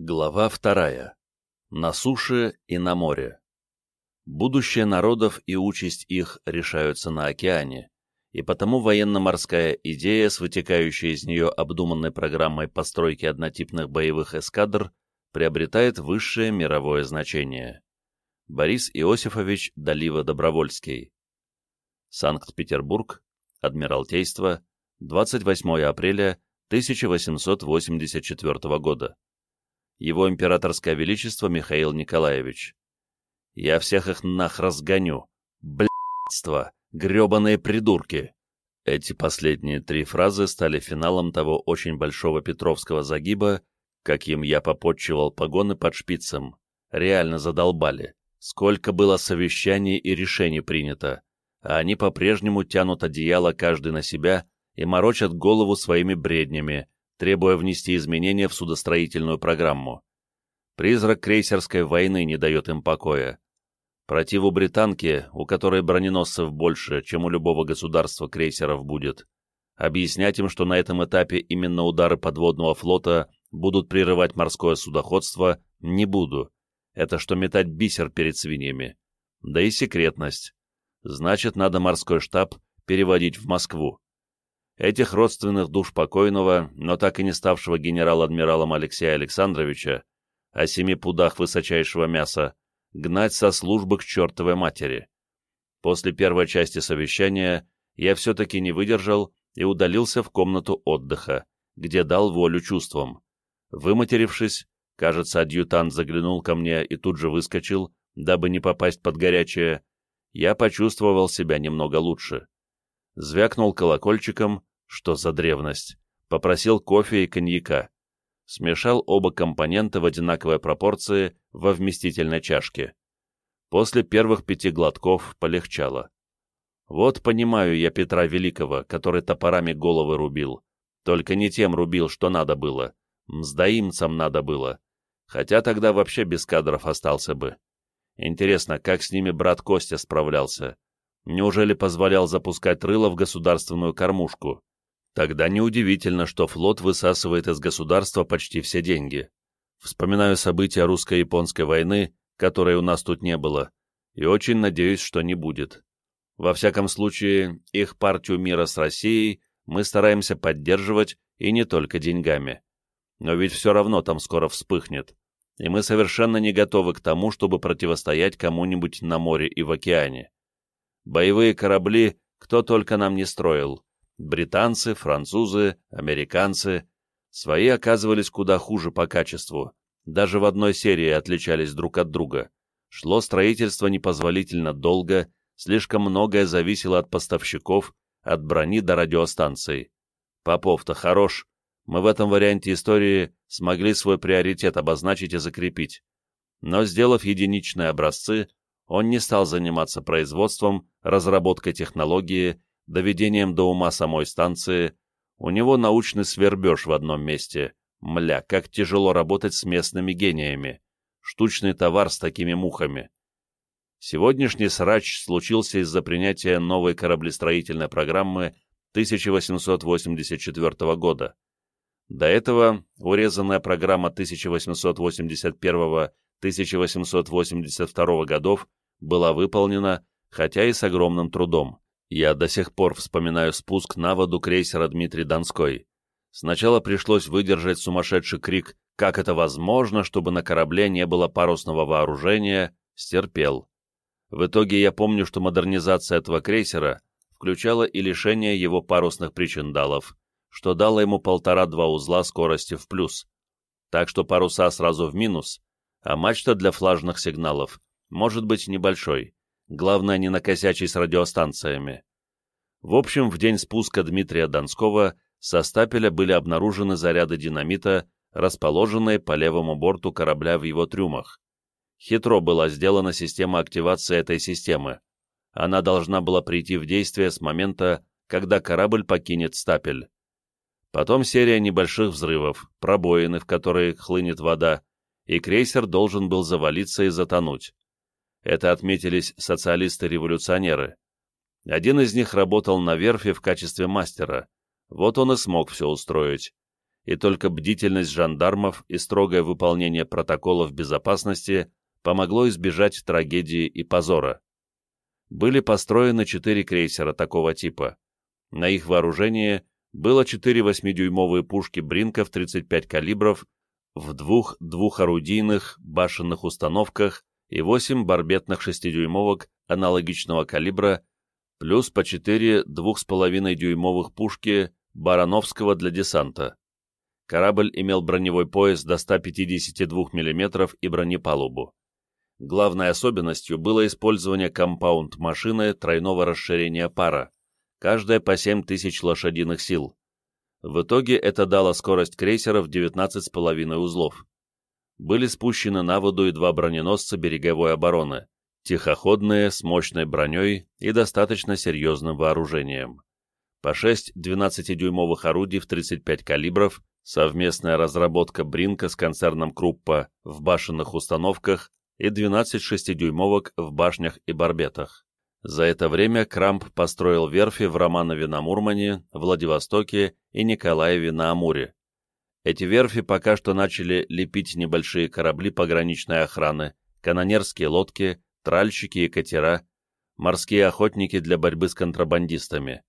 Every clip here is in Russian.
Глава вторая. На суше и на море. Будущее народов и участь их решаются на океане, и потому военно-морская идея с вытекающей из нее обдуманной программой постройки однотипных боевых эскадр приобретает высшее мировое значение. Борис Иосифович Далива-Добровольский. Санкт-Петербург, Адмиралтейство, 28 апреля 1884 года его императорское величество Михаил Николаевич. Я всех их нах разгоню. Блядство! гребаные придурки! Эти последние три фразы стали финалом того очень большого петровского загиба, каким я попотчевал погоны под шпицем. Реально задолбали. Сколько было совещаний и решений принято, а они по-прежнему тянут одеяло каждый на себя и морочат голову своими бреднями, требуя внести изменения в судостроительную программу. Призрак крейсерской войны не дает им покоя. Противу британки, у которой броненосцев больше, чем у любого государства крейсеров будет, объяснять им, что на этом этапе именно удары подводного флота будут прерывать морское судоходство, не буду. Это что метать бисер перед свиньями. Да и секретность. Значит, надо морской штаб переводить в Москву. Этих родственных душ покойного, но так и не ставшего генерал-адмиралом Алексея Александровича, о семи пудах высочайшего мяса, гнать со службы к чертовой матери. После первой части совещания я все-таки не выдержал и удалился в комнату отдыха, где дал волю чувствам. Выматерившись, кажется, адъютант заглянул ко мне и тут же выскочил, дабы не попасть под горячее, я почувствовал себя немного лучше. Звякнул колокольчиком, что за древность? Попросил кофе и коньяка. Смешал оба компонента в одинаковой пропорции во вместительной чашке. После первых пяти глотков полегчало. Вот понимаю я Петра Великого, который топорами головы рубил. Только не тем рубил, что надо было. Мздоимцам надо было. Хотя тогда вообще без кадров остался бы. Интересно, как с ними брат Костя справлялся? Неужели позволял запускать рыло в государственную кормушку? Тогда неудивительно, что флот высасывает из государства почти все деньги. Вспоминаю события русско-японской войны, которой у нас тут не было, и очень надеюсь, что не будет. Во всяком случае, их партию мира с Россией мы стараемся поддерживать и не только деньгами. Но ведь все равно там скоро вспыхнет, и мы совершенно не готовы к тому, чтобы противостоять кому-нибудь на море и в океане. Боевые корабли кто только нам не строил, Британцы, французы, американцы. Свои оказывались куда хуже по качеству. Даже в одной серии отличались друг от друга. Шло строительство непозволительно долго, слишком многое зависело от поставщиков, от брони до радиостанций. Попов-то хорош. Мы в этом варианте истории смогли свой приоритет обозначить и закрепить. Но, сделав единичные образцы, он не стал заниматься производством, разработкой технологии доведением до ума самой станции, у него научный свербеж в одном месте. Мля, как тяжело работать с местными гениями. Штучный товар с такими мухами. Сегодняшний срач случился из-за принятия новой кораблестроительной программы 1884 года. До этого урезанная программа 1881-1882 годов была выполнена, хотя и с огромным трудом. Я до сих пор вспоминаю спуск на воду крейсера Дмитрий Донской. Сначала пришлось выдержать сумасшедший крик «Как это возможно, чтобы на корабле не было парусного вооружения?» Стерпел. В итоге я помню, что модернизация этого крейсера включала и лишение его парусных причиндалов, что дало ему полтора-два узла скорости в плюс. Так что паруса сразу в минус, а мачта для флажных сигналов может быть небольшой. Главное, не накосячить с радиостанциями. В общем, в день спуска Дмитрия Донского со стапеля были обнаружены заряды динамита, расположенные по левому борту корабля в его трюмах. Хитро была сделана система активации этой системы. Она должна была прийти в действие с момента, когда корабль покинет стапель. Потом серия небольших взрывов, пробоины, в которые хлынет вода, и крейсер должен был завалиться и затонуть. Это отметились социалисты-революционеры. Один из них работал на верфи в качестве мастера. Вот он и смог все устроить. и только бдительность жандармов и строгое выполнение протоколов безопасности помогло избежать трагедии и позора. Были построены четыре крейсера такого типа. На их вооружении было четыре 8-дюймовые пушки Бринков 35 калибров в двух двухорудийных башенных установках и восемь барбетных 6-дюймовок аналогичного калибра, плюс по четыре 2,5-дюймовых пушки Барановского для десанта. Корабль имел броневой пояс до 152 мм и бронепалубу. Главной особенностью было использование компаунд-машины тройного расширения пара, каждая по 7000 лошадиных сил. В итоге это дало скорость крейсера в 19,5 узлов. Были спущены на воду и два броненосца береговой обороны, тихоходные, с мощной броней и достаточно серьезным вооружением. По 6 12-дюймовых орудий в 35 калибров, совместная разработка Бринка с концерном Круппа в башенных установках и 12 6-дюймовок в башнях и барбетах. За это время Крамп построил верфи в Романове на Мурмане, Владивостоке и Николаеве на Амуре. Эти верфи пока что начали лепить небольшие корабли пограничной охраны, канонерские лодки, тральщики и катера, морские охотники для борьбы с контрабандистами.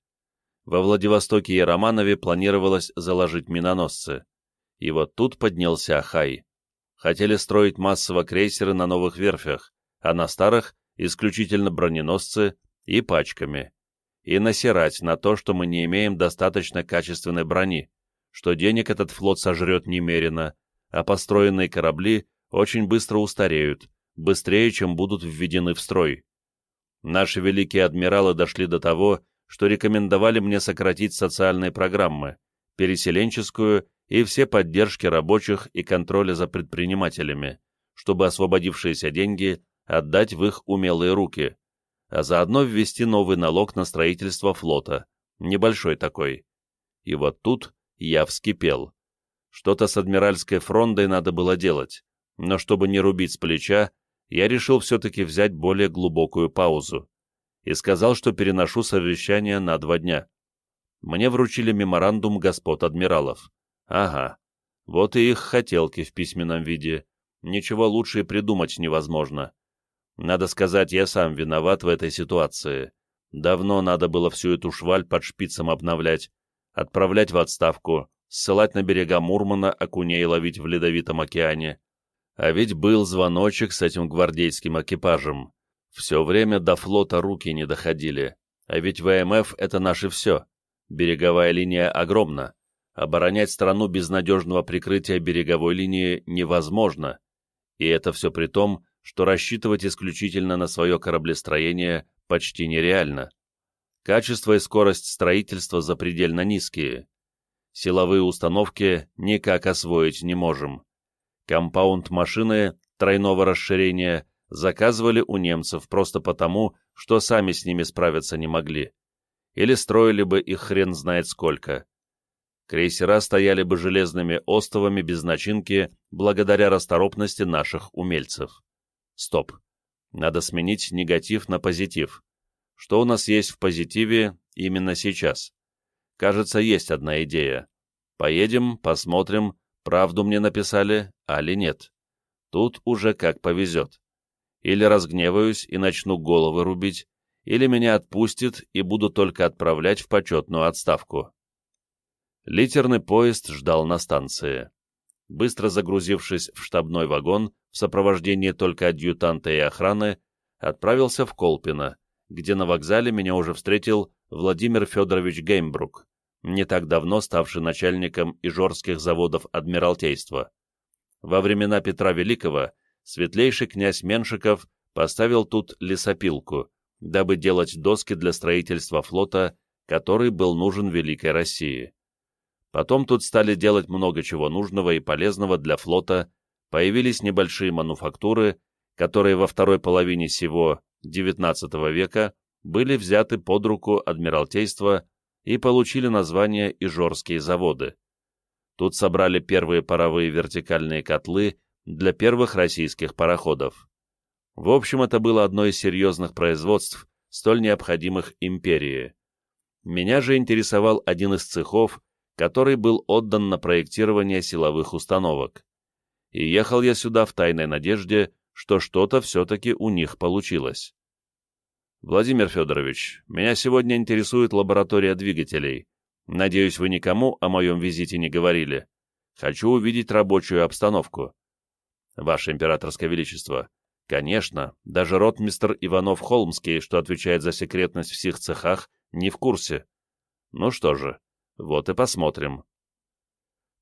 Во Владивостоке и Романове планировалось заложить миноносцы. И вот тут поднялся хай. Хотели строить массово крейсеры на новых верфях, а на старых исключительно броненосцы и пачками, и насирать на то, что мы не имеем достаточно качественной брони, что денег этот флот сожрет немерено, а построенные корабли очень быстро устареют, быстрее, чем будут введены в строй. Наши великие адмиралы дошли до того, что рекомендовали мне сократить социальные программы, переселенческую и все поддержки рабочих и контроля за предпринимателями, чтобы освободившиеся деньги отдать в их умелые руки, а заодно ввести новый налог на строительство флота, небольшой такой. И вот тут я вскипел. Что-то с адмиральской фрондой надо было делать, но чтобы не рубить с плеча, я решил все-таки взять более глубокую паузу и сказал, что переношу совещание на два дня. Мне вручили меморандум господ адмиралов. Ага, вот и их хотелки в письменном виде. Ничего лучше придумать невозможно. Надо сказать, я сам виноват в этой ситуации. Давно надо было всю эту шваль под шпицем обновлять, отправлять в отставку, ссылать на берега Мурмана, окуней ловить в ледовитом океане. А ведь был звоночек с этим гвардейским экипажем. Все время до флота руки не доходили. А ведь ВМФ — это наше все. Береговая линия огромна. Оборонять страну без надежного прикрытия береговой линии невозможно. И это все при том, что рассчитывать исключительно на свое кораблестроение почти нереально. Качество и скорость строительства запредельно низкие. Силовые установки никак освоить не можем. Компаунд машины тройного расширения заказывали у немцев просто потому, что сами с ними справиться не могли. Или строили бы их хрен знает сколько. Крейсера стояли бы железными остовами без начинки благодаря расторопности наших умельцев. Стоп. Надо сменить негатив на позитив. Что у нас есть в позитиве именно сейчас? Кажется, есть одна идея. Поедем, посмотрим, правду мне написали, али нет. Тут уже как повезет. Или разгневаюсь и начну головы рубить, или меня отпустят и буду только отправлять в почетную отставку. Литерный поезд ждал на станции. Быстро загрузившись в штабной вагон, в сопровождении только адъютанта и охраны, отправился в Колпино, где на вокзале меня уже встретил Владимир Федорович Геймбрук, не так давно ставший начальником ижорских заводов Адмиралтейства. Во времена Петра Великого светлейший князь Меншиков поставил тут лесопилку, дабы делать доски для строительства флота, который был нужен Великой России. Потом тут стали делать много чего нужного и полезного для флота появились небольшие мануфактуры, которые во второй половине сего XIX века были взяты под руку Адмиралтейства и получили название Ижорские заводы. Тут собрали первые паровые вертикальные котлы для первых российских пароходов. В общем, это было одно из серьезных производств, столь необходимых империи. Меня же интересовал один из цехов, который был отдан на проектирование силовых установок. И ехал я сюда в тайной надежде, что что-то все-таки у них получилось. Владимир Федорович, меня сегодня интересует лаборатория двигателей. Надеюсь, вы никому о моем визите не говорили. Хочу увидеть рабочую обстановку. Ваше императорское величество, конечно, даже ротмистр Иванов-Холмский, что отвечает за секретность в всех цехах, не в курсе. Ну что же, вот и посмотрим.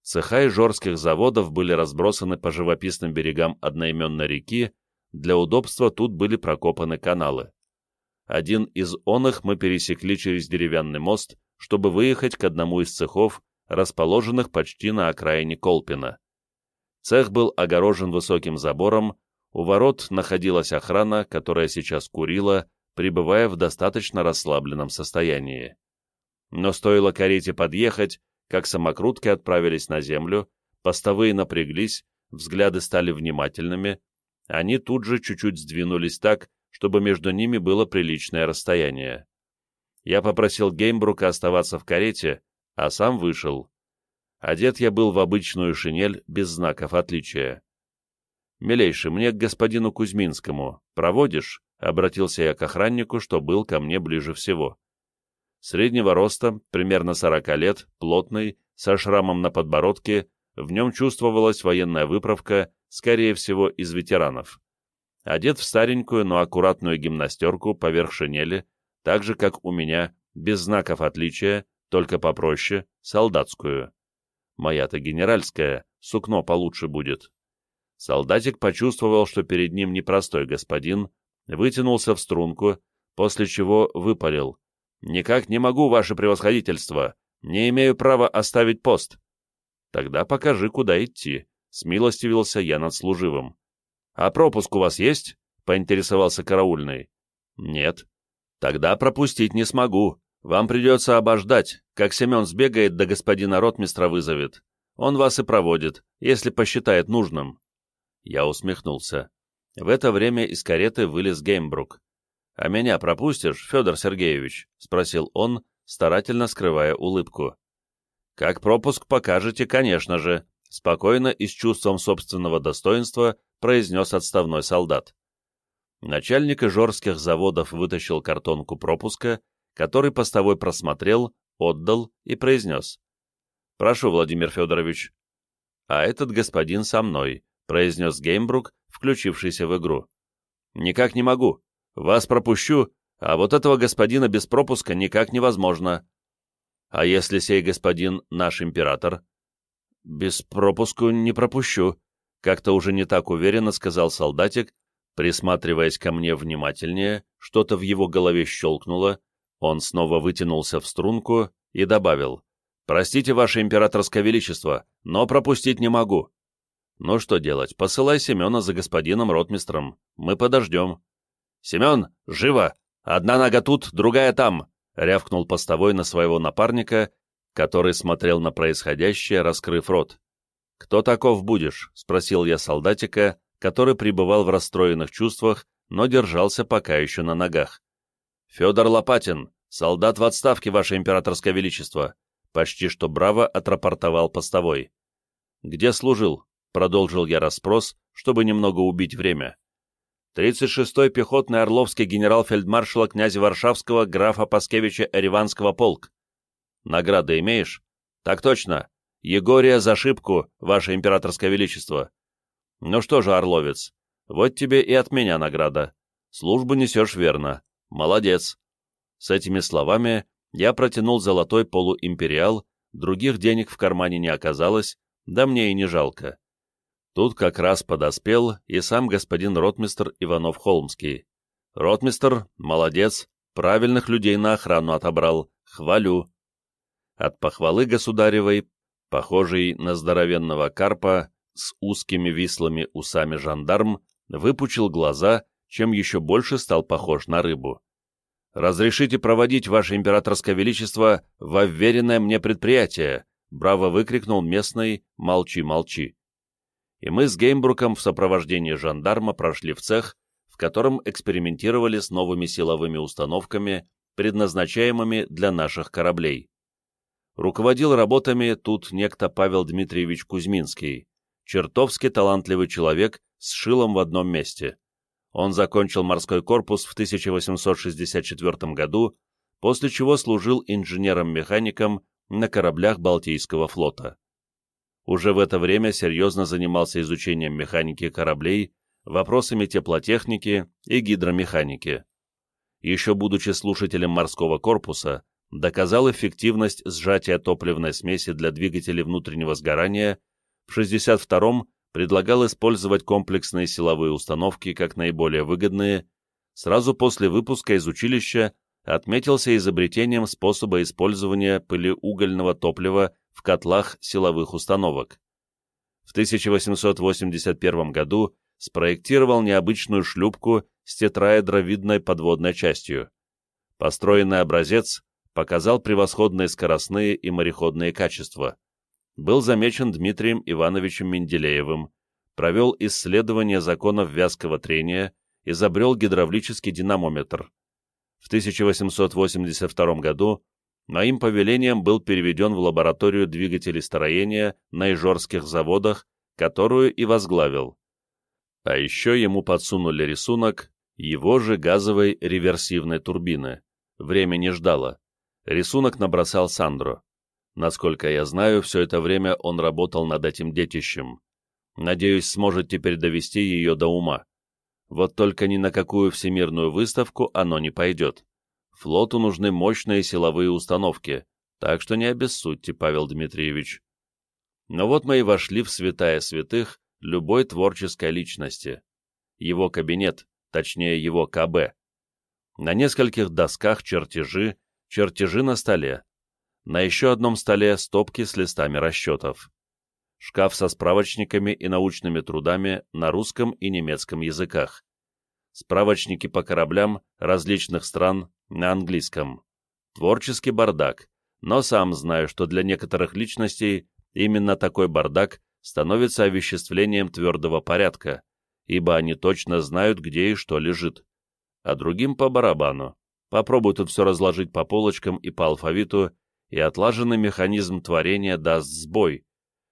Цеха ижорских заводов были разбросаны по живописным берегам одноименной реки, для удобства тут были прокопаны каналы. Один из оных мы пересекли через деревянный мост, чтобы выехать к одному из цехов, расположенных почти на окраине Колпина. Цех был огорожен высоким забором, у ворот находилась охрана, которая сейчас курила, пребывая в достаточно расслабленном состоянии. Но стоило карете подъехать, как самокрутки отправились на землю, постовые напряглись, взгляды стали внимательными, они тут же чуть-чуть сдвинулись так, чтобы между ними было приличное расстояние. Я попросил Геймбрука оставаться в карете, а сам вышел. Одет я был в обычную шинель, без знаков отличия. «Милейший, мне к господину Кузьминскому. Проводишь?» — обратился я к охраннику, что был ко мне ближе всего. Среднего роста, примерно сорока лет, плотный, со шрамом на подбородке, в нем чувствовалась военная выправка, скорее всего, из ветеранов одет в старенькую, но аккуратную гимнастерку поверх шинели, так же, как у меня, без знаков отличия, только попроще, солдатскую. Моя-то генеральская, сукно получше будет. Солдатик почувствовал, что перед ним непростой господин, вытянулся в струнку, после чего выпалил. «Никак не могу, ваше превосходительство! Не имею права оставить пост!» «Тогда покажи, куда идти», — смилостивился я над служивым. «А пропуск у вас есть?» — поинтересовался караульный. «Нет». «Тогда пропустить не смогу. Вам придется обождать, как Семен сбегает да господина ротмистра вызовет. Он вас и проводит, если посчитает нужным». Я усмехнулся. В это время из кареты вылез Геймбрук. «А меня пропустишь, Федор Сергеевич?» — спросил он, старательно скрывая улыбку. «Как пропуск покажете, конечно же», — спокойно и с чувством собственного достоинства произнес отставной солдат. Начальник ижорских заводов вытащил картонку пропуска, который постовой просмотрел, отдал и произнес. «Прошу, Владимир Федорович». «А этот господин со мной», — произнес Геймбрук, включившийся в игру. «Никак не могу. Вас пропущу, а вот этого господина без пропуска никак невозможно». «А если сей господин наш император?» «Без пропуску не пропущу», как-то уже не так уверенно сказал солдатик, присматриваясь ко мне внимательнее, что-то в его голове щелкнуло, он снова вытянулся в струнку и добавил, «Простите, Ваше Императорское Величество, но пропустить не могу». «Ну что делать, посылай Семена за господином ротмистром, мы подождем». «Семен, живо! Одна нога тут, другая там!» — рявкнул постовой на своего напарника, который смотрел на происходящее, раскрыв рот. «Кто таков будешь?» — спросил я солдатика, который пребывал в расстроенных чувствах, но держался пока еще на ногах. «Федор Лопатин, солдат в отставке, Ваше Императорское Величество!» Почти что браво отрапортовал постовой. «Где служил?» — продолжил я расспрос, чтобы немного убить время. «36-й пехотный Орловский генерал-фельдмаршала князя Варшавского графа Паскевича Эриванского полк. Награды имеешь?» «Так точно. Егория за ошибку, Ваше Императорское Величество. Ну что же, Орловец, вот тебе и от меня награда. Службу несешь верно. Молодец. С этими словами я протянул золотой полуимпериал, других денег в кармане не оказалось, да мне и не жалко. Тут как раз подоспел и сам господин ротмистр Иванов-Холмский. Ротмистр, молодец, правильных людей на охрану отобрал, хвалю. От похвалы государевой Похожий на здоровенного карпа с узкими вислыми усами жандарм выпучил глаза, чем еще больше стал похож на рыбу. «Разрешите проводить, Ваше Императорское Величество, в уверенное мне предприятие!» — браво выкрикнул местный «Молчи, молчи!». И мы с Геймбруком в сопровождении жандарма прошли в цех, в котором экспериментировали с новыми силовыми установками, предназначаемыми для наших кораблей. Руководил работами тут некто Павел Дмитриевич Кузьминский, чертовски талантливый человек с шилом в одном месте. Он закончил морской корпус в 1864 году, после чего служил инженером-механиком на кораблях Балтийского флота. Уже в это время серьезно занимался изучением механики кораблей, вопросами теплотехники и гидромеханики. Еще будучи слушателем морского корпуса, доказал эффективность сжатия топливной смеси для двигателей внутреннего сгорания, в 62-м предлагал использовать комплексные силовые установки как наиболее выгодные, сразу после выпуска из училища отметился изобретением способа использования пылеугольного топлива в котлах силовых установок. В 1881 году спроектировал необычную шлюпку с тетраэдровидной подводной частью. Построенный образец показал превосходные скоростные и мореходные качества. Был замечен Дмитрием Ивановичем Менделеевым, провел исследование законов вязкого трения, изобрел гидравлический динамометр. В 1882 году моим повелением был переведен в лабораторию двигателей строения на Ижорских заводах, которую и возглавил. А еще ему подсунули рисунок его же газовой реверсивной турбины. Время не ждало. Рисунок набросал Сандро. Насколько я знаю, все это время он работал над этим детищем. Надеюсь, сможет теперь довести ее до ума. Вот только ни на какую всемирную выставку оно не пойдет. Флоту нужны мощные силовые установки, так что не обессудьте, Павел Дмитриевич. Но вот мы и вошли в святая святых любой творческой личности. Его кабинет, точнее его КБ. На нескольких досках чертежи, чертежи на столе. На еще одном столе стопки с листами расчетов шкаф со справочниками и научными трудами на русском и немецком языках, справочники по кораблям различных стран на английском, творческий бардак, но сам знаю, что для некоторых личностей именно такой бардак становится овеществлением твердого порядка, ибо они точно знают, где и что лежит, а другим по барабану. Попробуй тут все разложить по полочкам и по алфавиту, и отлаженный механизм творения даст сбой,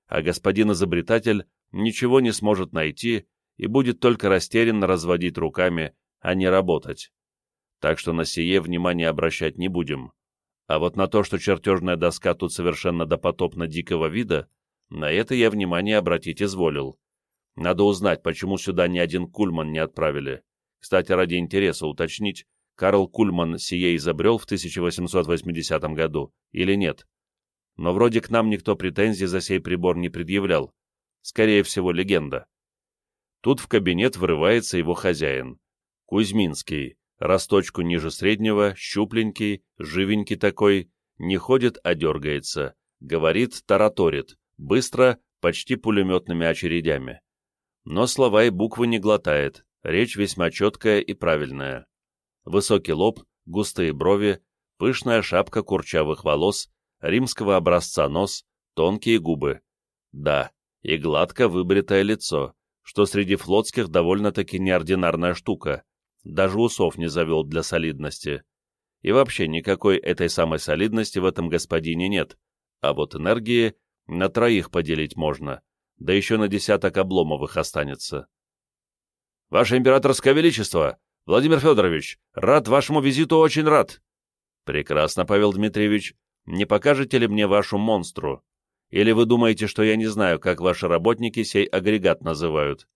а господин изобретатель ничего не сможет найти и будет только растерянно разводить руками, а не работать. Так что на сие внимание обращать не будем. А вот на то, что чертежная доска тут совершенно допотопно дикого вида, на это я внимание обратить изволил. Надо узнать, почему сюда ни один Кульман не отправили. Кстати, ради интереса уточнить, Карл Кульман сие изобрел в 1880 году или нет но вроде к нам никто претензий за сей прибор не предъявлял. Скорее всего, легенда. Тут в кабинет врывается его хозяин. Кузьминский, росточку ниже среднего, щупленький, живенький такой, не ходит, а дергается, говорит, тараторит, быстро, почти пулеметными очередями. Но слова и буквы не глотает, речь весьма четкая и правильная. Высокий лоб, густые брови, пышная шапка курчавых волос, римского образца нос, тонкие губы. Да, и гладко выбритое лицо, что среди флотских довольно-таки неординарная штука. Даже усов не завел для солидности. И вообще никакой этой самой солидности в этом господине нет. А вот энергии на троих поделить можно, да еще на десяток обломовых останется. «Ваше императорское величество! Владимир Федорович, рад вашему визиту, очень рад!» «Прекрасно, Павел Дмитриевич. Не покажете ли мне вашу монстру? Или вы думаете, что я не знаю, как ваши работники сей агрегат называют?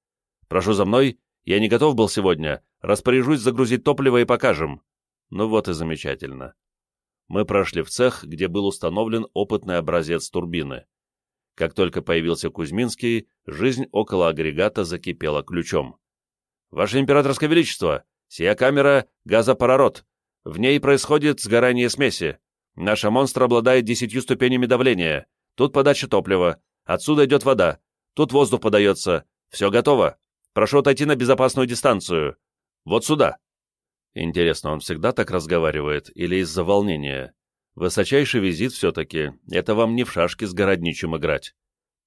Прошу за мной, я не готов был сегодня, распоряжусь загрузить топливо и покажем. Ну вот и замечательно. Мы прошли в цех, где был установлен опытный образец турбины. Как только появился Кузьминский, жизнь около агрегата закипела ключом. «Ваше императорское величество, сия камера — газопарород. В ней происходит сгорание смеси. Наша монстр обладает десятью ступенями давления. Тут подача топлива. Отсюда идет вода. Тут воздух подается. Все готово. Прошу отойти на безопасную дистанцию. Вот сюда. Интересно, он всегда так разговаривает или из-за волнения? Высочайший визит все-таки. Это вам не в шашки с городничим играть.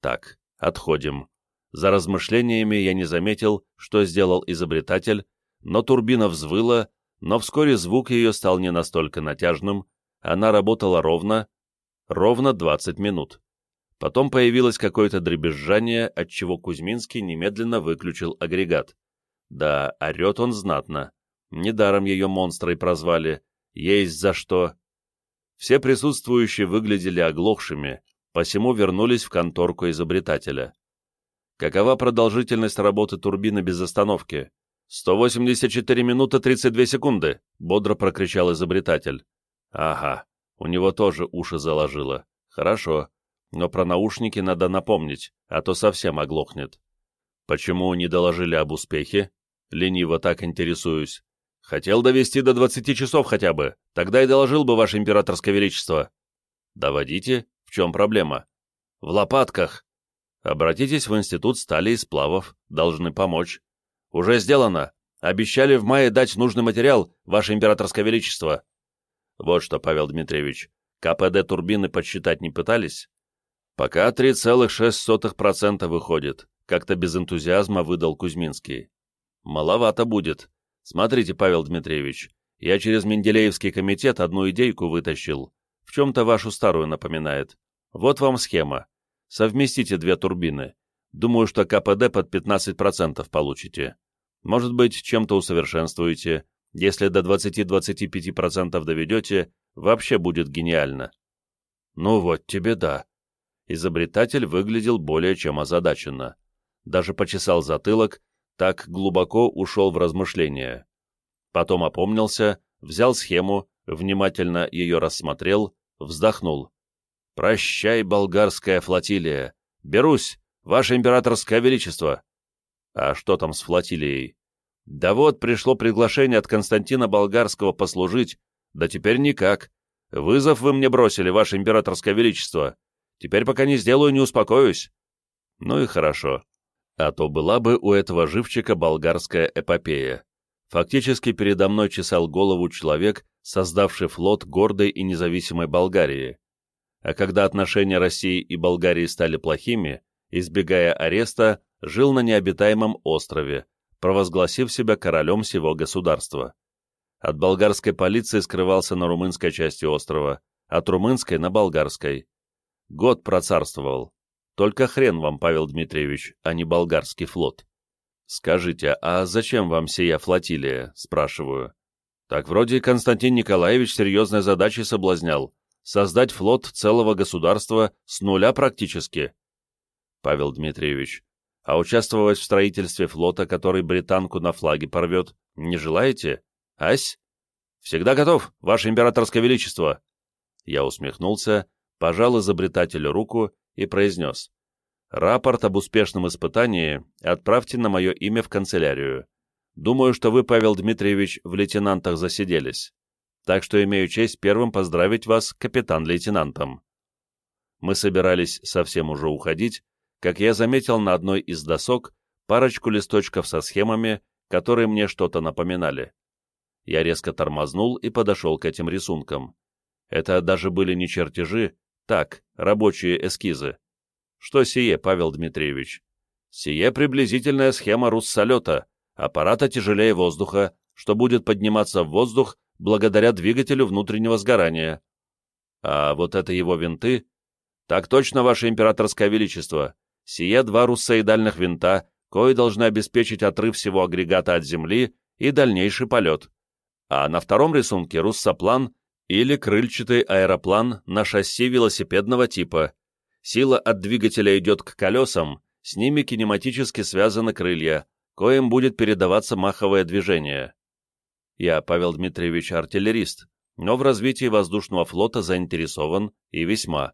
Так, отходим. За размышлениями я не заметил, что сделал изобретатель, но турбина взвыла, но вскоре звук ее стал не настолько натяжным, она работала ровно, Ровно 20 минут. Потом появилось какое-то дребезжание, отчего Кузьминский немедленно выключил агрегат. Да, орет он знатно. Недаром ее монстрой прозвали. Есть за что. Все присутствующие выглядели оглохшими, посему вернулись в конторку изобретателя. Какова продолжительность работы турбины без остановки? 184 минуты 32 секунды, бодро прокричал изобретатель. Ага, у него тоже уши заложило. Хорошо, но про наушники надо напомнить, а то совсем оглохнет. Почему не доложили об успехе? Лениво так интересуюсь. Хотел довести до 20 часов хотя бы, тогда и доложил бы ваше императорское величество. Доводите, в чем проблема? В лопатках. Обратитесь в Институт стали и сплавов, должны помочь. Уже сделано. Обещали в мае дать нужный материал, ваше императорское величество. Вот что, Павел Дмитриевич, КПД турбины подсчитать не пытались? Пока 3,6% выходит, как-то без энтузиазма выдал Кузьминский. Маловато будет. Смотрите, Павел Дмитриевич, я через Менделеевский комитет одну идейку вытащил. В чем-то вашу старую напоминает. Вот вам схема. Совместите две турбины. Думаю, что КПД под 15% получите. Может быть, чем-то усовершенствуете. Если до 20-25% доведете, вообще будет гениально. Ну вот тебе да. Изобретатель выглядел более чем озадаченно. Даже почесал затылок, так глубоко ушел в размышления. Потом опомнился, взял схему, внимательно ее рассмотрел, вздохнул. «Прощай, болгарская флотилия! Берусь, ваше императорское величество!» «А что там с флотилией?» «Да вот, пришло приглашение от Константина Болгарского послужить, да теперь никак. Вызов вы мне бросили, ваше императорское величество. Теперь пока не сделаю, не успокоюсь». «Ну и хорошо. А то была бы у этого живчика болгарская эпопея. Фактически передо мной чесал голову человек, создавший флот гордой и независимой Болгарии а когда отношения России и Болгарии стали плохими, избегая ареста, жил на необитаемом острове, провозгласив себя королем всего государства. От болгарской полиции скрывался на румынской части острова, от румынской на болгарской. Год процарствовал. Только хрен вам, Павел Дмитриевич, а не болгарский флот. Скажите, а зачем вам сия флотилия, спрашиваю. Так вроде Константин Николаевич серьезной задачей соблазнял, создать флот целого государства с нуля практически. Павел Дмитриевич, а участвовать в строительстве флота, который британку на флаге порвет, не желаете? Ась? Всегда готов, Ваше Императорское Величество. Я усмехнулся, пожал изобретателю руку и произнес. Рапорт об успешном испытании отправьте на мое имя в канцелярию. Думаю, что вы, Павел Дмитриевич, в лейтенантах засиделись так что имею честь первым поздравить вас капитан-лейтенантом. Мы собирались совсем уже уходить, как я заметил на одной из досок парочку листочков со схемами, которые мне что-то напоминали. Я резко тормознул и подошел к этим рисункам. Это даже были не чертежи, так, рабочие эскизы. Что сие, Павел Дмитриевич? Сие приблизительная схема руссолета, аппарата тяжелее воздуха, что будет подниматься в воздух благодаря двигателю внутреннего сгорания. А вот это его винты? Так точно, Ваше Императорское Величество. Сие два руссоидальных винта, кои должны обеспечить отрыв всего агрегата от Земли и дальнейший полет. А на втором рисунке руссоплан или крыльчатый аэроплан на шасси велосипедного типа. Сила от двигателя идет к колесам, с ними кинематически связаны крылья, коим будет передаваться маховое движение. Я, Павел Дмитриевич, артиллерист, но в развитии воздушного флота заинтересован и весьма.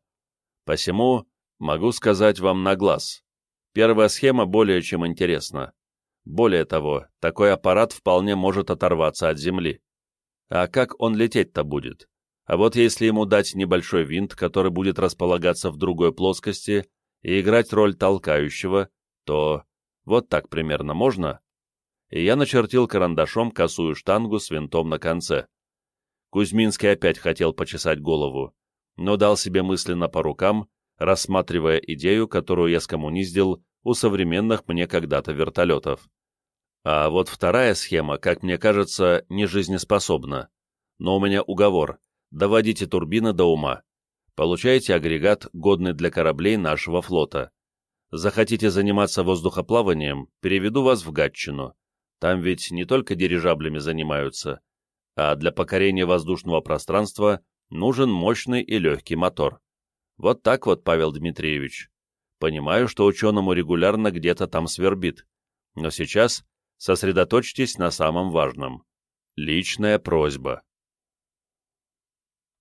Посему могу сказать вам на глаз. Первая схема более чем интересна. Более того, такой аппарат вполне может оторваться от Земли. А как он лететь-то будет? А вот если ему дать небольшой винт, который будет располагаться в другой плоскости и играть роль толкающего, то вот так примерно можно? и я начертил карандашом косую штангу с винтом на конце. Кузьминский опять хотел почесать голову, но дал себе мысленно по рукам, рассматривая идею, которую я скоммуниздил у современных мне когда-то вертолетов. А вот вторая схема, как мне кажется, не жизнеспособна. Но у меня уговор — доводите турбины до ума. Получаете агрегат, годный для кораблей нашего флота. Захотите заниматься воздухоплаванием, переведу вас в Гатчину. Там ведь не только дирижаблями занимаются, а для покорения воздушного пространства нужен мощный и легкий мотор. Вот так вот, Павел Дмитриевич. Понимаю, что ученому регулярно где-то там свербит, но сейчас сосредоточьтесь на самом важном. Личная просьба.